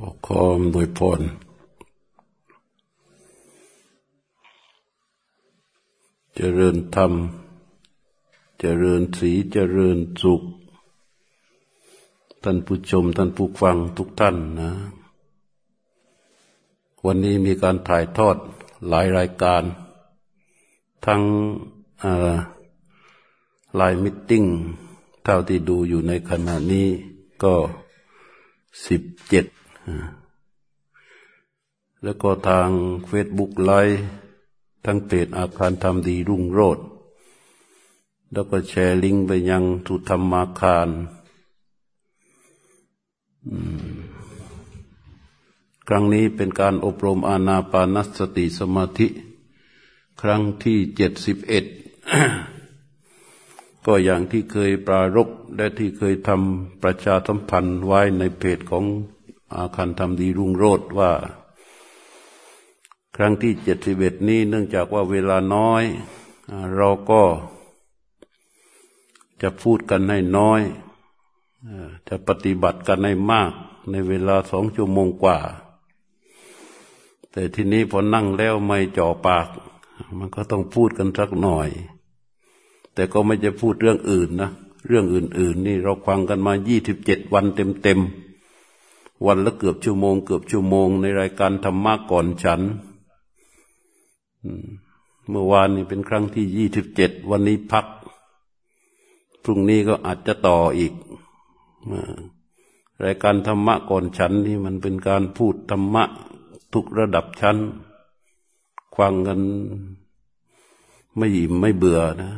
ขออำนวยพรเจริญธรรม เจริญสีเจริญสุข ท่านผู้ชม ท่านผู้ฟังทุกท่านนะ วันนี้มีการถ่ายทอดหลายรายการ ทั้ง LINE meetingเท่าที่ดูอยู่ในขณะนี้ก็สิบเจ็ด แล้วก็ทาง Facebook Live ทั้งเพจอาคารทำดีรุ่งโรดแล้วก็แชร์ลิงก์ไปยังทุธรรมาคารครั้งนี้เป็นการอบรมอานาปานสติสมาธิ ครั้งที่เจ็ดสิบเอ็ดก็อย่างที่เคยปรารบและที่เคยทำประชาสัมพันธ์ไว้ในเพจของ อาคารทำดีรุ่งโรดว่า ครั้งที่เจ็ดสิบเอ็ดนี้เนื่องจากว่าเวลาน้อย เราก็จะพูดกันให้น้อย จะปฏิบัติกันให้มาก ในเวลาสองชั่วโมงกว่า แต่ทีนี้พอนั่งแล้วไม่จ่อปาก มันก็ต้องพูดกันสักหน่อย แต่ก็ไม่จะพูดเรื่องอื่นนะ เรื่องอื่น ๆ นี่เราฟังกันมายี่สิบเจ็ดวันเต็มๆ วันละเกือบชั่วโมง เกือบชั่วโมง ในรายการธรรมะก่อนฉันเมื่อวานนี้เป็นครั้งที่ยี่สิบเจ็ดวันนี้พัก พรุ่งนี้ก็อาจจะต่ออีกรายการธรรมะก่อนฉันนี่มันเป็นการพูดธรรมะทุกระดับชั้นฟังกันไม่อิ่มไม่เบื่อนะ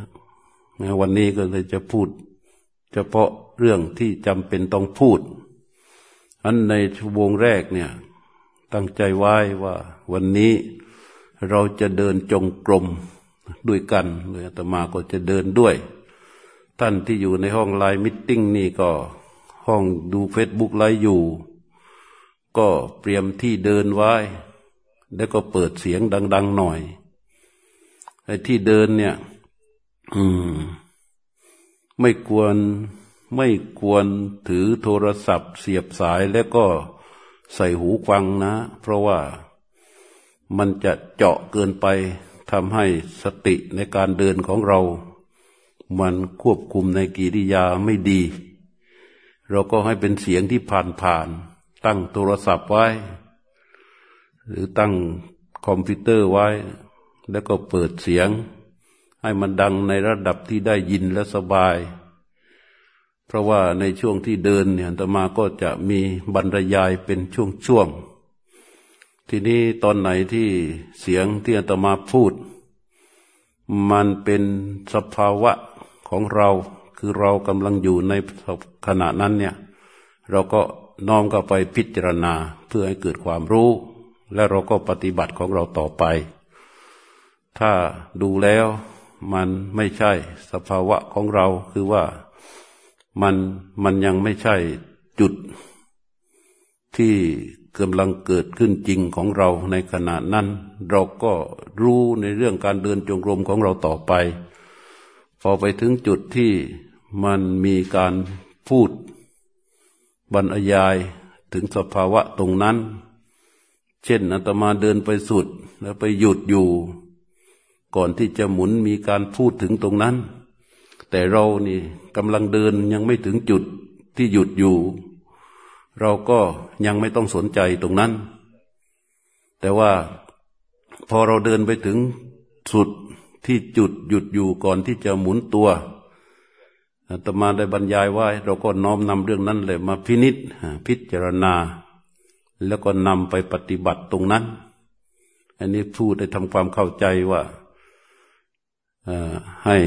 วันนี้ก็เลยจะพูด เฉพาะเรื่องที่จำเป็นต้องพูด อันในชั่วโมงแรกเนี่ย ตั้งใจไว้ว่า วันนี้เราจะเดินจงกรมด้วยกันเลยอาตมาก็จะเดินด้วย ท่านที่อยู่ในห้องไลน์มิทติ้งนี่ก็ห้องดู Facebook Live อยู่ ก็เตรียมที่เดินไว้ แล้วก็เปิดเสียงดัง ๆ หน่อยไอ้ที่เดินเนี่ย อืม ไม่ควร ไม่ควรถือโทรศัพท์ เสียบสายแล้วก็ใส่หูฟังนะ เพราะว่ามันจะเจาะเกินไปทำให้สติในการเดินของเรา มันควบคุมในกิริยาไม่ดี เราก็ให้เป็นเสียงที่ผ่านผ่านตั้งโทรศัพท์ไว้ หรือตั้งคอมพิวเตอร์ไว้ แล้วก็เปิดเสียง ให้มันดังในระดับที่ได้ยินและสบาย เพราะว่าในช่วงที่เดินเนี่ยตมาก็จะมีบรรยายเป็นช่วงๆ ทีนี้ตอนไหนที่เสียงที่อาตมาพูด มันเป็นสภาวะของเราคือเรากำลังอยู่ในขณะนั้นเนี่ยเราก็น้อมก็ไปพิจารณาเพื่อให้เกิดความรู้ และเราก็ปฏิบัติของเราต่อไป ถ้าดูแล้วมันไม่ใช่สภาวะของเราคือว่า มันมันยังไม่ใช่จุดที่กำลังเกิดขึ้นจริงของเราในขณะนั้น เราก็รู้ในเรื่องการเดินจงกรมของเราต่อไป พอไปถึงจุดที่มันมีการพูดบรรยายถึงสภาวะตรงนั้น เช่นอาตมาเดินไปสุดแล้วไปหยุดอยู่ ก่อนที่จะหมุนมีการพูดถึงตรงนั้น แต่เรานี่กำลังเดินยังไม่ถึงจุดที่หยุดอยู่ เราก็ยังไม่ต้องสนใจตรงนั้น แต่ว่าพอเราเดินไปถึงสุดที่จุดหยุดอยู่ก่อนที่จะหมุนตัวตมาได้บรรยายไว้เราก็น้อมนำเรื่องนั้นเลยมาพินิษพิจารณา แล้วก็นำไปปฏิบัติตรงนั้น อันนี้พูดได้ทำความเข้าใจว่าให้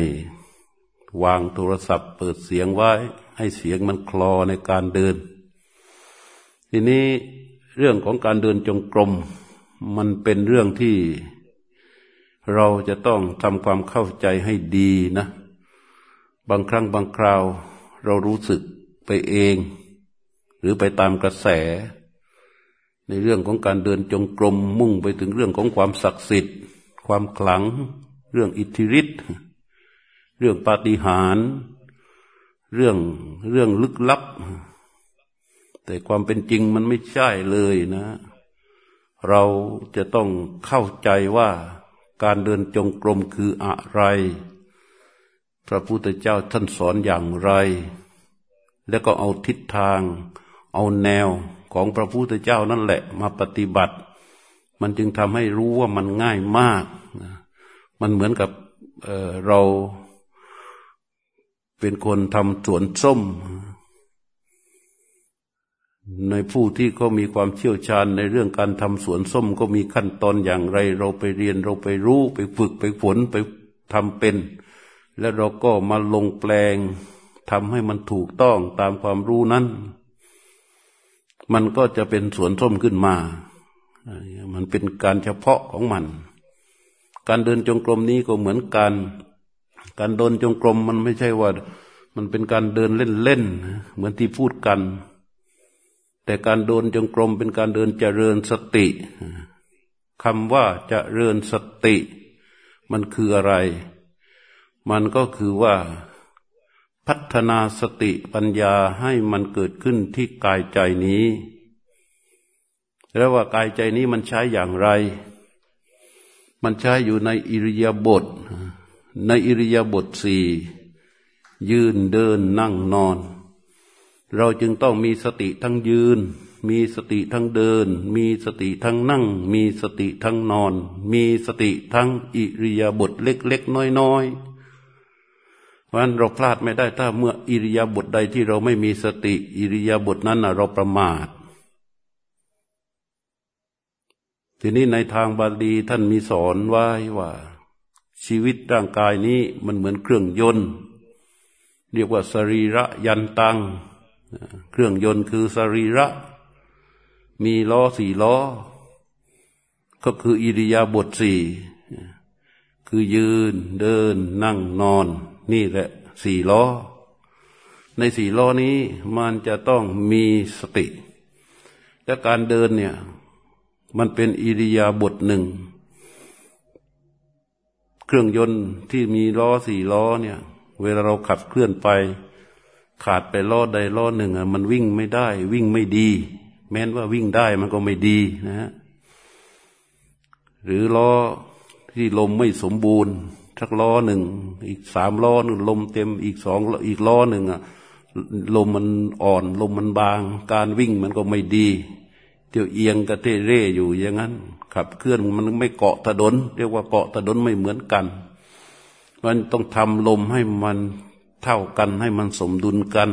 วางโทรศัพท์ เปิดเสียงไว้ ให้เสียงมันคลอในการเดิน ทีนี้เรื่องของการเดินจงกรม มันเป็นเรื่องที่เราจะต้องทำความเข้าใจให้ดีนะ บางครั้งบางคราว เรารู้สึกไปเอง หรือไปตามกระแส ในเรื่องของการเดินจงกรมมุ่งไปถึงเรื่องของความศักดิ์สิทธิ์ ความขลัง เรื่องอิทธิฤทธิ์ เรื่องปาฏิหาริย์เรื่องเรื่องลึกลับ แต่ความเป็นจริงมันไม่ใช่เลยนะ เราจะต้องเข้าใจว่าการเดินจงกรมคืออะไร พระพุทธเจ้าท่านสอนอย่างไร แล้วก็เอาทิศทาง เอาแนวของพระพุทธเจ้านั่นแหละมาปฏิบัติ มันจึงทำให้รู้ว่ามันง่ายมาก มันเหมือนกับเเรา เป็นคนทำสวนส้ม ในผู้ที่เขามีความเชี่ยวชาญในเรื่องการทำสวนส้มก็มีขั้นตอนอย่างไร เราไปเรียนเราไปรู้ไปฝึกไปฝนไปทำเป็น แล้วเราก็มาลงแปลงทำให้มันถูกต้องตามความรู้นั้น มันก็จะเป็นสวนส้มขึ้นมา มันเป็นการเฉพาะของมัน การเดินจงกรมนี้ก็เหมือนการ การเดินจงกรมมันไม่ใช่ว่า มันเป็นการเดินเล่นๆเหมือนที่พูดกัน แต่การเดินจงกรมเป็นการเดินเจริญสติคำว่าเจริญสติ มันคืออะไร มันก็คือว่าพัฒนาสติปัญญาให้มันเกิดขึ้นที่กายใจนี้ แล้วว่ากายใจนี้มันใช้อย่างไร มันใช้อยู่ในอิริยาบถ ในอิริยาบถสี่ยืนเดินนั่งนอน เราจึงต้องมีสติทั้งยืน มีสติทั้งเดิน มีสติทั้งนั่ง มีสติทั้งนอน มีสติทั้งอิริยาบถเล็กๆน้อยๆเพราะนั้นเราพลาดไม่ได้ถ้าเมื่ออิริยาบถใดที่เราไม่มีสติ อิริยาบถนั้นเราประมาททีนี้ในทางบาลีท่านมีสอนไว้ว่า ชีวิตร่างกายนี้มันเหมือนเครื่องยนต์ เรียกว่าสรีระยันตัง เครื่องยนต์คือสรีระ มีล้อสี่ล้อ ก็คืออิริยาบถสี่คือยืนเดินนั่งนอน นี่แหละสี่ล้อ ในสี่ล้อนี้มันจะต้องมีสติ และการเดินเนี่ย มันเป็นอิริยาบถหนึ่ง เครื่องยนต์ที่มีล้อสี่ล้อเนี่ย เวลาเราขับเคลื่อนไป ขาดไปล้อใดล้อหนึ่งอะมันวิ่งไม่ได้ วิ่งไม่ดี แม้นว่าวิ่งได้มันก็ไม่ดีนะฮะหรือล้อที่ลมไม่สมบูรณ์สักล้อหนึ่ง อีกสามล้อนึงลมเต็มอีกสองอีกล้อหนึ่งอะลมมันอ่อนลมมันบาง การวิ่งมันก็ไม่ดี เที่ยวเอียงกระเทเร่อยู่อย่างนั้น ขับเคลื่อนมันไม่เกาะถนนเรียกว่าเกาะถนนไม่เหมือนกัน มันต้องทำลมให้มันเท่ากันให้มันสมดุลกัน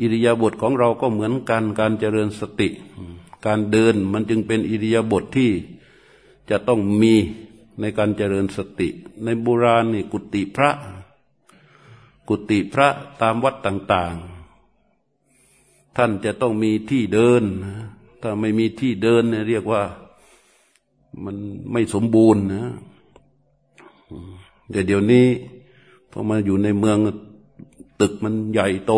อิริยาบถของเราก็เหมือนกันการเจริญสติ การเดินมันจึงเป็นอิริยาบถที่จะต้องมีในการเจริญสติ ในโบราณนี่กุฏิพระ กุฏิพระตามวัดต่าง ๆ ท่านจะต้องมีที่เดิน ถ้าไม่มีที่เดินเนี่ยเรียกว่า มันไม่สมบูรณ์นะเดี๋ยวเดี๋ยวนี้พอมาอยู่ในเมืองตึกมันใหญ่โต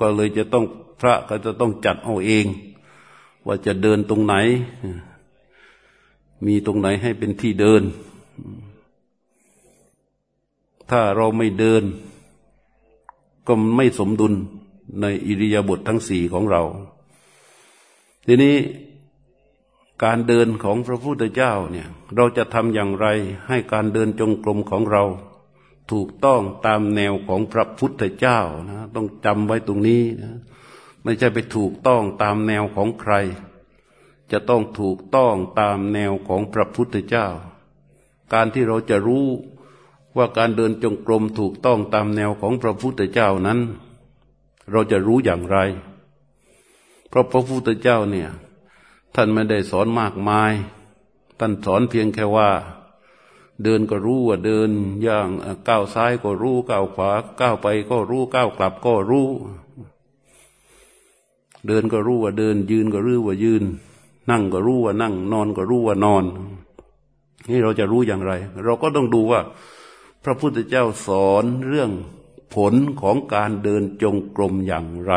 ก็เลยจะต้องพระก็จะต้องจัดเอาเอง ว่าจะเดินตรงไหน มีตรงไหนให้เป็นที่เดิน ถ้าเราไม่เดิน ก็ไม่สมดุลในอิริยาบถททั้งสี่ของเรา ทีนี้ การเดินของพระพุทธเจ้าเนี่ยเราจะทำอย่างไรให้การเดินจงกรมของเรา ถูกต้องตามแนวของพระพุทธเจ้านะต้องจำไว้ตรงนี้นะไม่ใช่ไปถูกต้องตามแนวของใคร จะต้องถูกต้องตามแนวของพระพุทธเจ้า การที่เราจะรู้ว่าการเดินจงกรมถูกต้องตามแนวของพระพุทธเจ้านั้น เราจะรู้อย่างไร เพราะพระพุทธเจ้าเนี่ย ท่านไม่ได้สอนมากมาย ท่านสอนเพียงแค่ว่า เดินก็รู้ว่าเดินย่างก้าวซ้ายก็รู้ก้าวขวาก้าวไปก็รู้ก้าวกลับก็รู้ เดินก็รู้ว่าเดิน ยืนก็รู้ว่ายืน นั่งก็รู้ว่านั่ง นอนก็รู้ว่านอน นี่เราจะรู้อย่างไร เราก็ต้องดูว่า พระพุทธเจ้าสอนเรื่องผลของการเดินจงกรมอย่างไร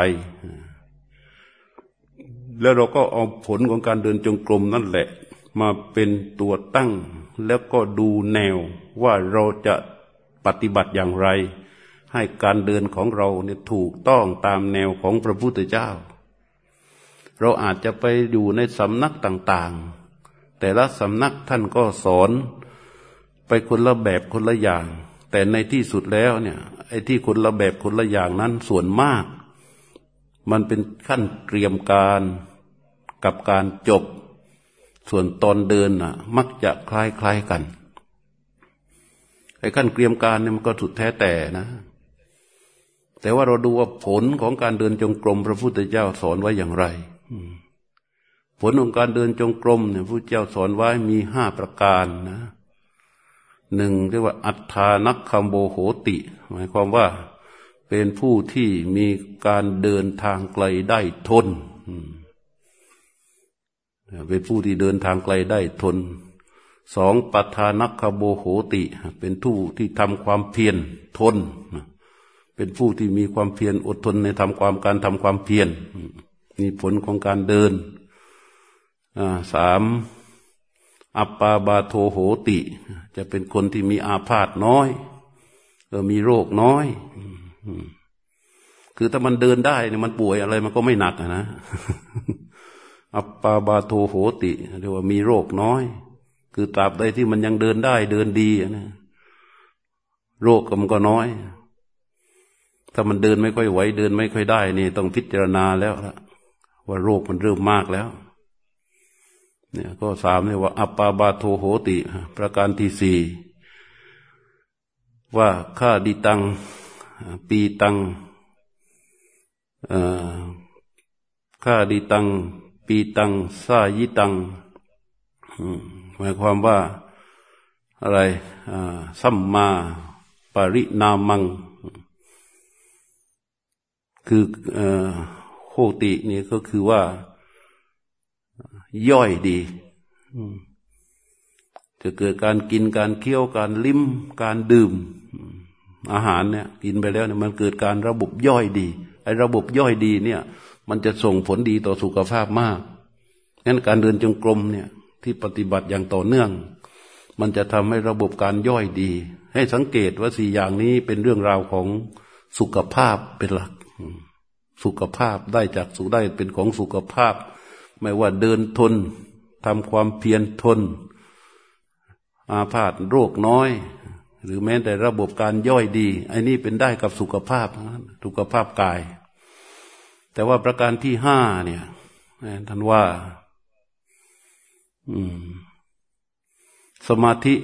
แล้วเราก็เอาผลของการเดินจงกรมนั่นแหละ มาเป็นตัวตั้ง แล้วก็ดูแนวว่าเราจะปฏิบัติอย่างไร ให้การเดินของเราเนี่ยถูกต้องตามแนวของพระพุทธเจ้า เราอาจจะไปอยู่ในสำนักต่างๆ แต่ละสำนักท่านก็สอนไปคนละแบบคนละอย่าง แต่ในที่สุดแล้วเนี่ยไอ้ที่คนละแบบคนละอย่างนั้นส่วนมาก มันเป็นขั้นเตรียมการกับการจบ ส่วนตอนเดินน่ะ มักจะคล้ายๆกันไอ้ขั้นเตรียมการเนี่ยมันก็สุดแท้แต่นะ แต่ว่าเราดูว่าผลของการเดินจงกรม พระพุทธเจ้าสอนไว้อย่างไรผลของการเดินจงกรมเนี่ยพระเจ้าสอนไว้มีห้าประการนะหนึ่งเรียกว่า อัฏฐานักคัมโบโหติ หมายความว่า เป็นผู้ที่มีการเดินทางไกลได้ทน เป็นผู้ที่เดินทางไกลได้ทน สองปัฏฐานักขโบโหติ เป็นผู้ที่ทำความเพียรทน เป็นผู้ที่มีความเพียรอดทนในทำความการทำความเพียรนี่ผลของการเดินสามอัปปาบาโทโหติ จะเป็นคนที่มีอาพาธน้อยออมีโรคน้อย คือถ้ามันเดินได้เนี่ยมันป่วยอะไร มันก็ไม่หนักนะอัปปาบาโทโหติเรียกว่ามีโรคน้อย คือตราบใดที่มันยังเดินได้เดินดีนะโรคมันก็น้อย ถ้ามันเดินไม่ค่อยไหวเดินไม่ค่อยได้นี่ต้องพิจารณาแล้วละว่าโรคมันเริ่มมากแล้วเนี่ยก็สามเนี่ยว่า อัปปาบาโทโหติ ประการที่สี่ว่าข้าดิตัง ปีตังข้าดิตัง ปีตังสายิตังหมายความว่าอะไรสัมมาปรินามัง คือโคตินี่ก็คือว่า ย่อยดี จะเกิดการกินการเคี้ยวการลิ้มการดื่ม อาหารเนี่ยกินไปแล้วเนี่ยมันเกิดการระบบย่อยดีไอ้ระบบย่อยดีเนี่ย มันจะส่งผลดีต่อสุขภาพมากงั้นการเดินจงกรมเนี่ยที่ปฏิบัติอย่างต่อเนื่อง มันจะทำให้ระบบการย่อยดี ให้สังเกตว่าสี่อย่างนี้เป็นเรื่องราวของสุขภาพเป็นหลัก สุขภาพได้จากสุขได้เป็นของสุขภาพ ไม่ว่าเดินทนทำความเพียรทน อาพาธโรคน้อย หรือแม้แต่ระบบการย่อยดีไอ้นี่เป็นได้กับสุขภาพสุขภาพกาย แต่ว่าประการที่ห้าเนี่ยท่านว่าสมาธิ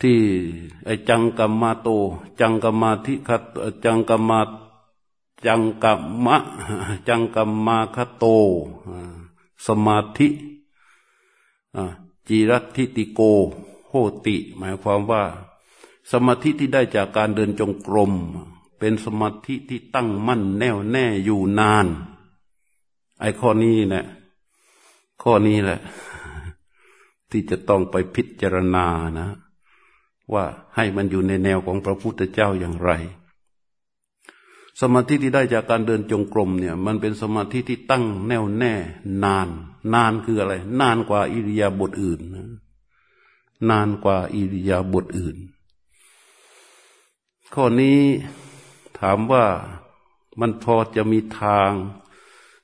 ที่ไอจังกัมมาโต จังกัมมาธิคตจังกัมมาจังกัมมะ จังกัมมาคโต สมาธิจีรัติติโก โหติ หมายความว่า สมาธิที่ได้จากการเดินจงกรม เป็นสมาธิที่ตั้งมั่นแน่วแน่อยู่นาน ไอ้ข้อนี้นะข้อนี้แหละ ที่จะต้องไปพิจารณานะ ว่าให้มันอยู่ในแนวของพระพุทธเจ้าอย่างไรสมาธิที่ได้จากการเดินจงกรมเนี่ย มันเป็นสมาธิที่ตั้งแน่วแน่ นาน นานคืออะไร นานกว่าอิริยาบถอื่น นานกว่าอิริยาบถอื่น ข้อนี้ถามว่ามันพอจะมีทาง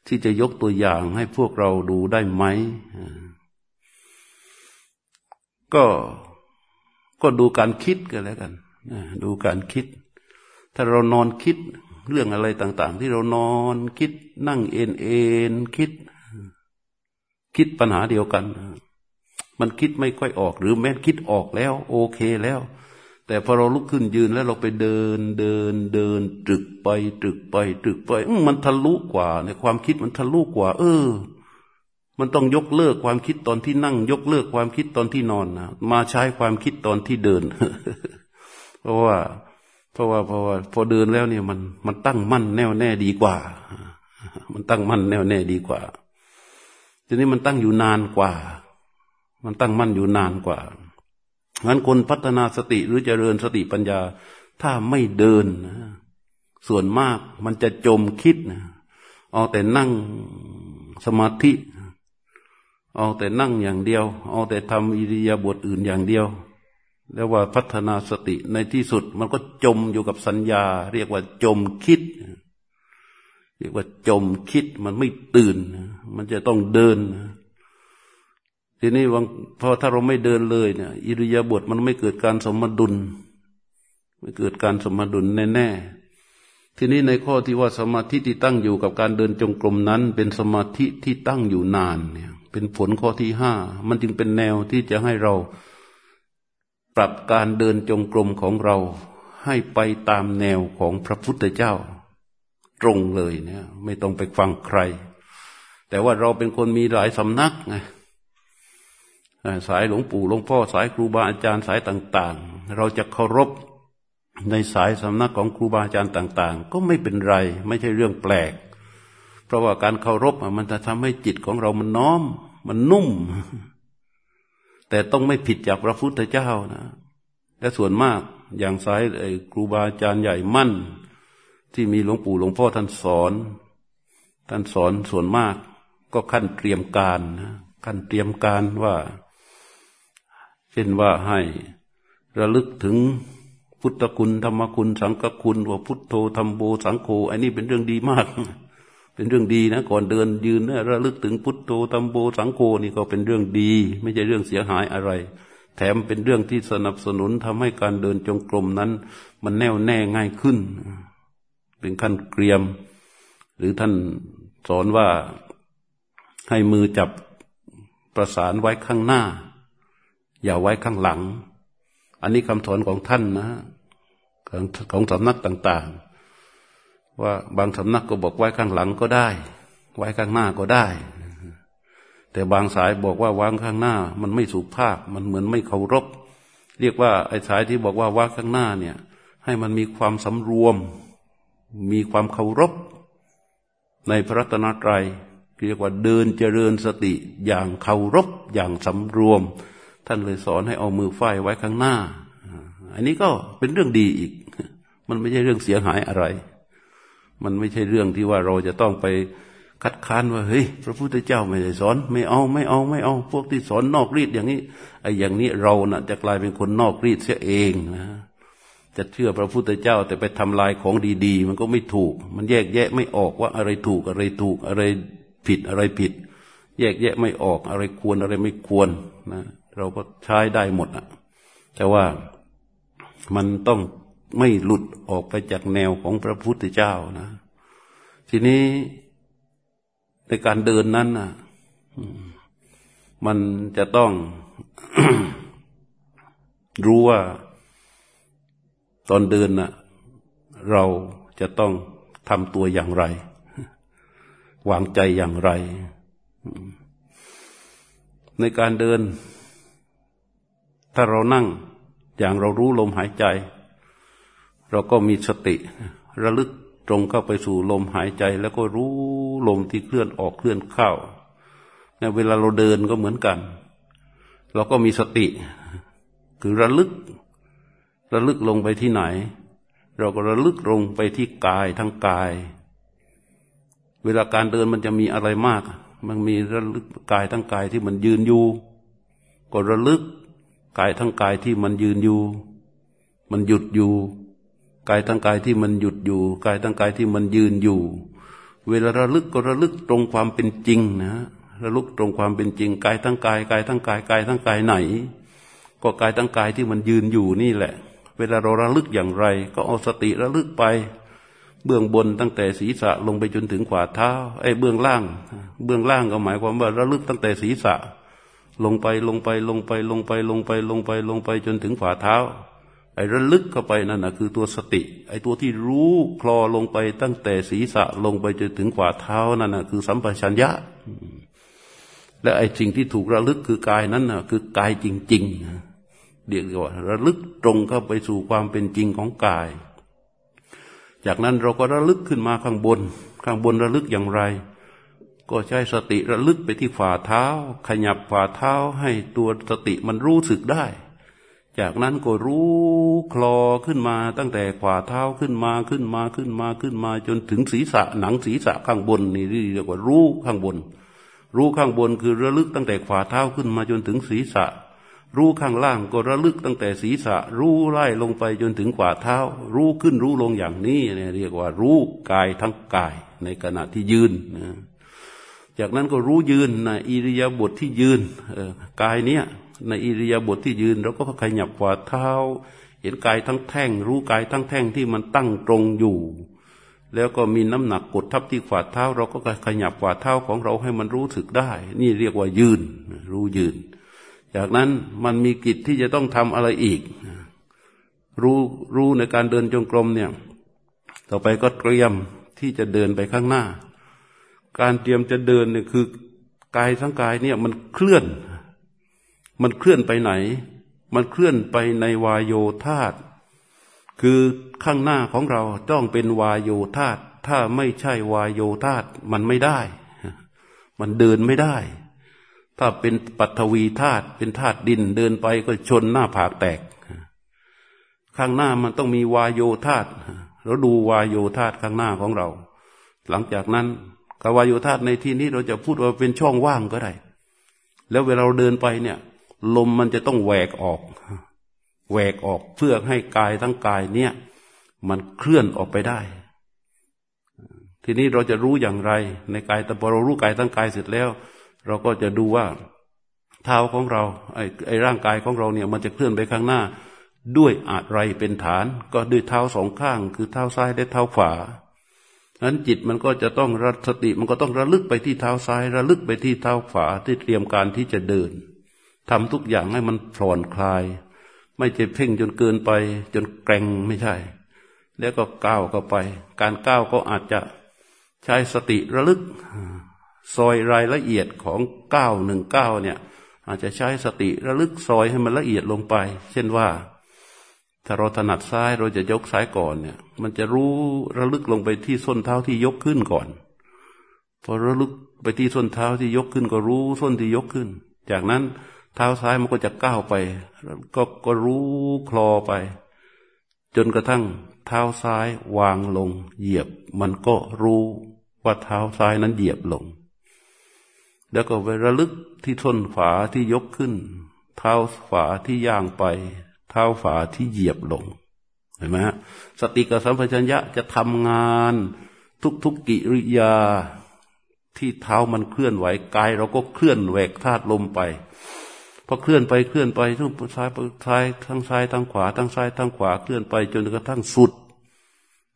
ที่จะยกตัวอย่างให้พวกเราดูได้ไหม ก็ก็ดูการคิดกันแล้วกัน ดูการคิด ถ้าเรานอนคิดเรื่องอะไรต่าง ๆ ที่เรานอนคิดนั่งเอ็นเอ็นคิด คิดปัญหาเดียวกัน มันคิดไม่ค่อยออก หรือแม้คิดออกแล้ว โอเคแล้ว แต่พอเราลุกขึ้นยืนแล้วเราไปเดินเดินเดินตรึกไปตรึกไปตรึกไปมันทะลุกว่า ในความคิดมันทะลุกว่า เออ มันต้องยกเลิกความคิดตอนที่นั่ง ยกเลิกความคิดตอนที่นอนนะมาใช้ความคิดตอนที่เดิน เพราะว่าเพราะว่าเพราะว่าพอเดินแล้วเนี่ยมันมันตั้งมั่นแน่วแน่ดีกว่า มันตั้งมั่นแน่วแน่ดีกว่า ทีนี้มันตั้งอยู่นานกว่า มันตั้งมั่นอยู่นานกว่างั้นคนพัฒนาสติหรือเจริญสติปัญญา ถ้าไม่เดินนะส่วนมากมันจะจมคิดนะเอาแต่นั่งสมาธิ เอาแต่นั่งอย่างเดียว เอาแต่ทำอิริยาบถอื่นอย่างเดียวแล้วว่าพัฒนาสติในที่สุดมันก็จมอยู่กับสัญญา เรียกว่าจมคิด เรียกว่าจมคิดมันไม่ตื่น มันจะต้องเดิน ทีนี้วังพอถ้าเราไม่เดินเลยเนี่ยอิริยาบถมันไม่เกิดการสมดุล ไม่เกิดการสมดุลแน่ๆทีนี้ในข้อที่ว่าสมาธิที่ตั้งอยู่กับการเดินจงกรมนั้น เป็นสมาธิที่ตั้งอยู่นานเนี่ย เป็นผลข้อที่ห้ามันจึงเป็นแนวที่จะให้เราปรับการเดินจงกรมของเราให้ไปตามแนวของพระพุทธเจ้า ตรงเลยเนี่ย ไม่ต้องไปฟังใคร แต่ว่าเราเป็นคนมีหลายสำนักไง สายหลวงปู่หลวงพ่อสายครูบาอาจารย์สายต่าง ๆ เราจะเคารพในสายสำนักของครูบาอาจารย์ต่าง ๆ ก็ไม่เป็นไรไม่ใช่เรื่องแปลก เพราะว่าการเคารพมันจะทำให้จิตของเรามันน้อม มันนุ่ม แต่ต้องไม่ผิดจากพระพุทธเจ้านะและส่วนมากอย่างสายครูบาอาจารย์ใหญ่มั่น ที่มีหลวงปู่หลวงพ่อท่านสอน ท่านสอนส่วนมาก ก็ขั้นเตรียมการนะขั้นเตรียมการว่า เช่นว่าให้ระลึกถึงพุทธคุณธรรมคุณ สังฆคุณว่าพุทโธธรรมโบสังโฆอันนี้เป็นเรื่องดีมาก เป็นเรื่องดีนะ ก่อนเดินยืนนะระลึกถึงพุทโธตัมโบสังโฆนี่ก็เป็นเรื่องดี ไม่ใช่เรื่องเสียหายอะไร แถมเป็นเรื่องที่สนับสนุนทำให้การเดินจงกรมนั้น มันแน่วแน่ง่ายขึ้น เป็นขั้นเกรียม หรือท่านสอนว่าให้มือจับประสานไว้ข้างหน้า อย่าไว้ข้างหลัง อันนี้คำสอนของท่านนะของของสำนักต่างๆ ว่าบางสำนักก็บอกไว้ข้างหลังก็ได้ ไว้ข้างหน้าก็ได้ แต่บางสายบอกว่าวางข้างหน้า มันไม่สุภาพมันเหมือนไม่เคารพ เรียกว่าไอ้สายที่บอกว่าวางข้างหน้าเนี่ย ให้มันมีความสำรวม มีความเคารพ ในพระรัตนตรัยเรียกว่าเดินเจริญสติอย่างเคารพอย่างสำรวม ท่านเลยสอนให้เอามือฝ้ายไว้ข้างหน้า อันนี้ก็เป็นเรื่องดีอีก มันไม่ใช่เรื่องเสียหายอะไร มันไม่ใช่เรื่องที่ว่าเราจะต้องไปคัดค้านว่าเฮ้ยพระพุทธเจ้าไม่ได้สอน ไม่เอาไม่เอาไม่เอา พวกที่สอนนอกรีดอย่างนี้ไอ้อย่างนี้เรานะ่ะจะกลายเป็นคนนอกรีดเสียเองนะจะเชื่อพระพุทธเจ้าแต่ไปทำลายของดีๆ มันก็ไม่ถูก มันแยกแยะไม่ออกว่าอะไรถูกอะไรถูกอะไรผิดอะไรผิด แยกแยะไม่ออกอะไรควรอะไรไม่ควรนะ เราก็ใช้ได้หมดอะแต่ว่ามันต้องไม่หลุดออกไปจากแนวของพระพุทธเจ้านะ ทีนี้ในการเดินนั้นนะมันจะต้องรู้ว่าตอนเดินนะเราจะต้องทำตัวอย่างไร วางใจอย่างไร ในการเดิน ถ้าเรานั่งอย่างเรารู้ลมหายใจ เราก็มีสติ ระลึกตรงเข้าไปสู่ลมหายใจ แล้วก็รู้ลมที่เคลื่อนออกเคลื่อนเข้าในเวลาเราเดินก็เหมือนกัน เราก็มีสติ คือระลึก ระลึกลงไปที่ไหน เราก็ระลึกลงไปที่กายทั้งกาย เวลาการเดินมันจะมีอะไรมาก มันมีระลึกกายทั้งกายที่มันยืนอยู่ ก็ระลึก กายทั้งกายที่มันยืนอยู่ มันหยุดอยู่ กายทั้งกายที่มันหยุดอยู่ กายทั้งกายที่มันยืนอยู่ เวลาระลึกก็ระลึกตรงความเป็นจริงนะระลึกตรงความเป็นจริง กายทั้งกาย กายทั้งกาย กายทั้งกายไหน ก็กายทั้งกายที่มันยืนอยู่นี่แหละ เวลาเราระลึกอย่างไร ก็เอาสติระลึกไป เบื้องบนตั้งแต่ศีรษะลงไปจนถึงขวาเท้าไอ้เบื้องล่าง เบื้องล่างก็หมายความว่าระลึกตั้งแต่ศีรษะ ลงไปลงไปลงไปลงไปลงไปลงไปลงไปจนถึงฝ่าเท้า ไอ้ระลึกเข้าไปนั่นนะคือตัวสติ ไอ้ตัวที่รู้คลอลงไปตั้งแต่ศีรษะลงไปจนถึงขวาเท้านั่นนะคือสัมปชัญญะ และไอ้สิ่งที่ถูกระลึกคือกายนั้นนะคือกายจริงๆเรียกว่า ระลึกตรงเข้าไปสู่ความเป็นจริงของกาย จากนั้นเราก็ระลึกขึ้นมาข้างบน ข้างบนระลึกอย่างไร ก็ใช้สติระลึกไปที่ฝ่าเท้า ขยับฝ่าเท้าให้ตัวสติมันรู้สึกได้ จากนั้นก็รู้คลอขึ้นมาตั้งแต่ขวาเท้าขึ้นมาขึ้นมาขึ้นมาขึ้นมา จนถึงศีรษะหนังศีรษะข้างบนนี่เรียกว่ารู้ข้างบน รู้ข้างบนคือระลึกตั้งแต่ขวาเท้าขึ้นมาจนถึงศีรษะ รู้ข้างล่างก็ระลึกตั้งแต่ศีรษะ รู้ไล่ลงไปจนถึงกว่าเท้า รู้ขึ้นรู้ลงอย่างนี้เนี่ยเรียกว่ารู้กายทั้งกายในขณะที่ยืนนะ จากนั้นก็รู้ยืนในอิริยาบถทที่ยืนกายเนี้ยในอิริยาบถทที่ยืนเราก็ขยับกว่าเท้า เห็นกายทั้งแท่ง รู้กายทั้งแท่งที่มันตั้งตรงอยู่ แล้วก็มีน้ำหนักกดทับที่ฝ่าเท้า เราก็ขยับฝ่าเท้าของเราให้มันรู้สึกได้ นี่เรียกว่ายืน รู้ยืน จากนั้นมันมีกิจที่จะต้องทำอะไรอีก รู้รู้ในการเดินจงกรมเนี่ย ต่อไปก็เตรียมที่จะเดินไปข้างหน้า การเตรียมจะเดินเนี่ยคือกายทั้งกายเนี่ยมันเคลื่อน มันเคลื่อนไปไหน มันเคลื่อนไปในวายโยธาตคือข้างหน้าของเราต้องเป็นวายโยธาตถ้าไม่ใช่วายโยธาตมันไม่ได้ มันเดินไม่ได้ ถ้าเป็นปัทวีธาตุเป็นธาตุดินเดินไปก็ชนหน้าผากแตก ข้างหน้ามันต้องมีวายโยธาตเราดูวายโยธาตข้างหน้าของเรา หลังจากนั้น กวายุธาตุในที่นี้เราจะพูดว่าเป็นช่องว่างก็ได้ แล้วเวลาเราเดินไปเนี่ย ลมมันจะต้องแหวกออก แหวกออกเพื่อให้กายทั้งกายเนี่ย มันเคลื่อนออกไปได้ ทีนี้เราจะรู้อย่างไร ในกายแต่พอเรารู้กายทั้งกายเสร็จแล้ว เราก็จะดูว่าเท้าของเราไอ้ไอ้ร่างกายของเราเนี่ย มันจะเคลื่อนไปข้างหน้า ด้วยอะไรเป็นฐาน ก็ด้วยเท้าสองข้าง คือเท้าซ้ายและเท้าขวา นั้นจิตมันก็จะต้องรัสติมันก็ต้องระลึกไปที่เท้าซ้าย ระลึกไปที่เท้าขวาที่เตรียมการที่จะเดินทำทุกอย่างให้มันผ่อนคลาย ไม่จะเพ่งจนเกินไป จนแกรงไม่ใช่ แล้วก็ก้าวเข้าไป การก้าวก็อาจจะใช้สติระลึก ซอยรายละเอียดของก้าวหนึ่งก้าวเนี่ย อาจจะใช้สติระลึกซอยให้มันละเอียดลงไป เช่นว่า ถ้าเราถนัดซ้ายเราจะยกซ้ายก่อนเนี่ย มันจะรู้ระลึกลงไปที่ส้นเท้าที่ยกขึ้นก่อน พอระลึกไปที่ส้นเท้าที่ยกขึ้นก็รู้ส้นที่ยกขึ้น จากนั้นเท้าซ้ายมันก็จะก้าวไปก็ก็รู้คลอไป จนกระทั่งเท้าซ้ายวางลง เหยียบ มันก็รู้ว่าเท้าซ้ายนั้นเหยียบลง แล้วก็ไประลึกที่ส้นขวาที่ยกขึ้น เท้าขวาที่ย่างไป ท้าฝาที่เหยียบลงเห็นไหมฮะสติกับสัมปชัญญะจะทำงานทุกๆกิริยาที่เท้ามันเคลื่อนไหวกายเราก็เคลื่อนแหวกธาตุลมไปพอเคลื่อนไปเคลื่อนไปทั้งซ้ายซ้ายทั้งซ้ายทั้งขวาทั้งซ้ายทั้งขวาเคลื่อนไปจนกระทั่งสุด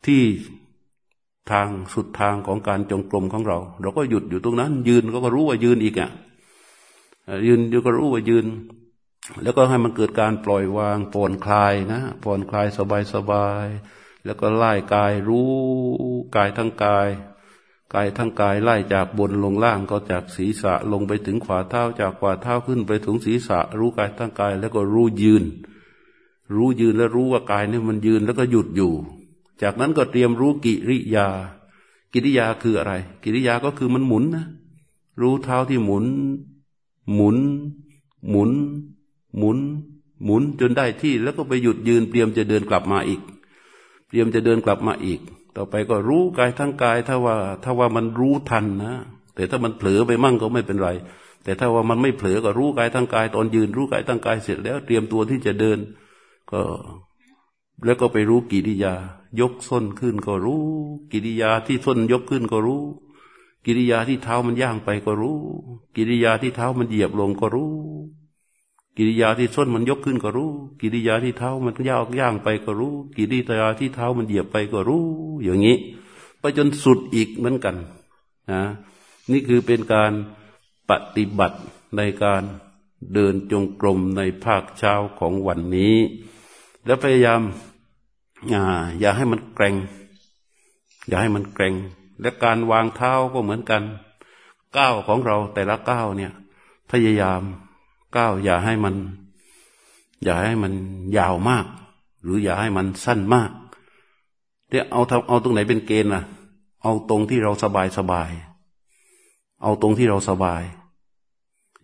ที่ทางสุดทางของการจงกรมของเรา เราก็หยุดอยู่ตรงนั้น ยืนก็รู้ว่ายืนอีกอะยืนก็รู้ว่ายืน แล้วก็ให้มันเกิดการปล่อยวางผ่อนคลายนะผ่อนคลายสบายสบายแล้วก็ไล่กายรู้กายทั้งกายกายทั้งกายไล่จากบนลงล่างก็จากศีรษะลงไปถึงขวาเท้าจากขวาเท้าขึ้นไปถึงศีรษะ รู้กายทั้งกายแล้วก็รู้ยืน รู้ยืนแล้วรู้ว่ากายนี่มันยืนแล้วก็หยุดอยู่ จากนั้นก็เตรียมรู้กิริยา กิริยาคืออะไร กิริยาก็คือมันหมุนนะรู้เท้าที่หมุน หมุน หมุน หมุน หมุนจนได้ที่ แล้วก็ไปหยุดยืนเตรียมจะเดินกลับมาอีก เตรียมจะเดินกลับมาอีก ต่อไปก็รู้กายทั้งกาย ถ้าว่า ถ้าว่ามันรู้ทันนะ แต่ถ้ามันเผลอไปมั่งก็ไม่เป็นไร แต่ถ้าว่ามันไม่เผลอก็รู้กายทั้งกาย ตอนยืนรู้กายทั้งกายเสร็จแล้ว เตรียมตัวที่จะเดิน ก็ แล้วก็ไปรู้กิริยา ยกส้นขึ้นก็รู้ กิริยาที่ส้นยกขึ้นก็รู้กิริยาที่เท้ามันย่างไปก็รู้ กิริยาที่เท้ามันเหยียบลงก็รู้ กิริยาที่ส้นมันยกขึ้นก็รู้ กิริยาที่เท้ามันย่างย่างไปก็รู้ กิริยาที่เท้ามันเหยียบไปก็รู้ อย่างนี้ ไปจนสุดอีกเหมือนกันนะนี่คือเป็นการปฏิบัติในการเดินจงกรมในภาคเช้าของวันนี้ แล้วพยายามอย่าให้มันแกรงอย่าให้มันแกรงและการวางเท้าก็เหมือนกันก้าวของเราแต่ละก้าวเนี่ย พยายาม ก้าวอย่าให้มัน อย่าให้มันยาวมาก หรืออย่าให้มันสั้นมากเดี๋ยวเอาเอาตรงไหนเป็นเกณฑ์ล่ะ เอาตรงที่เราสบายสบาย เอาตรงที่เราสบาย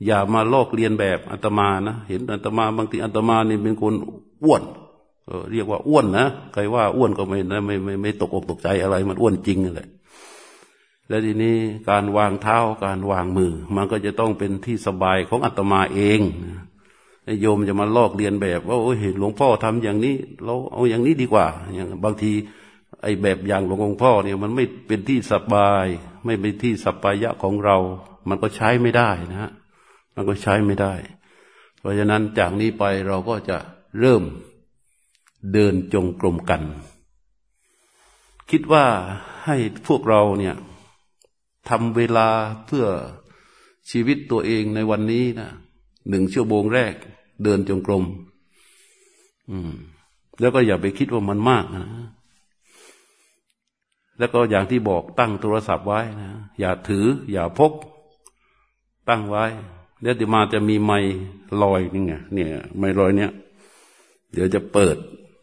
อย่ามาลอกเรียนแบบอัตมานะเห็นอัตมาบางทีอัตมานี่เป็นคนอ้วนเออเรียกว่าอ้วนนะใครว่าอ้วนก็ไม่นะไม่ไม่ไม่ตกอกตกใจอะไร มันอ้วนจริงเลย และทีนี้การวางเท้าการวางมือ มันก็จะต้องเป็นที่สบายของอัตมาเองโยมจะมาลอกเรียนแบบ ว่าโอ้ยหลวงพ่อทำอย่างนี้ เราเอาอย่างนี้ดีกว่าอย่างบางที ไอ้แบบอย่างหลวงพ่อเนี่ย มันไม่เป็นที่สบาย ไม่เป็นที่สบายะของเรา มันก็ใช้ไม่ได้นะฮะมันก็ใช้ไม่ได้ เพราะฉะนั้นจากนี้ไปเราก็จะเริ่มเดินจงกรมกัน คิดว่าให้พวกเราเนี่ย ทำเวลาเพื่อชีวิตตัวเองในวันนี้นะหนึ่งชั่วโมงแรก เดินจงกรมอืม แล้วก็อย่าไปคิดว่ามันมากนะแล้วก็อย่างที่บอกตั้งโทรศัพท์ไว้นะอย่าถือ อย่าพก ตั้งไว้ แล้วเดี๋ยวมาจะมีไม้ลอยนี่ไงเนี่ย ไม้ลอยเนี่ยเดี๋ยวจะเปิด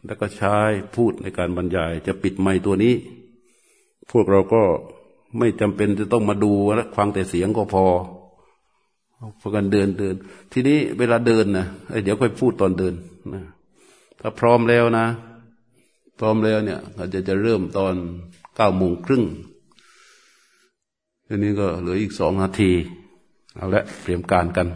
แล้วก็ใช้พูดในการบรรยาย จะปิดไม้ตัวนี้ พวกเราก็ ไม่จำเป็นจะต้องมาดูแล้ฟังแต่เสียงก็พอพอกันเดินเดิน ทีนี้เวลาเดินนะเดี๋ยวค่อยพูดตอนเดินนะถ้าพร้อมแล้วนะ พร้อมแล้วเนี่ยอาจจะจะเริ่มตอนเก้าโมงครึ่งทีนี้ก็เหลืออีกสองนาที เอาละเตรียมการกัน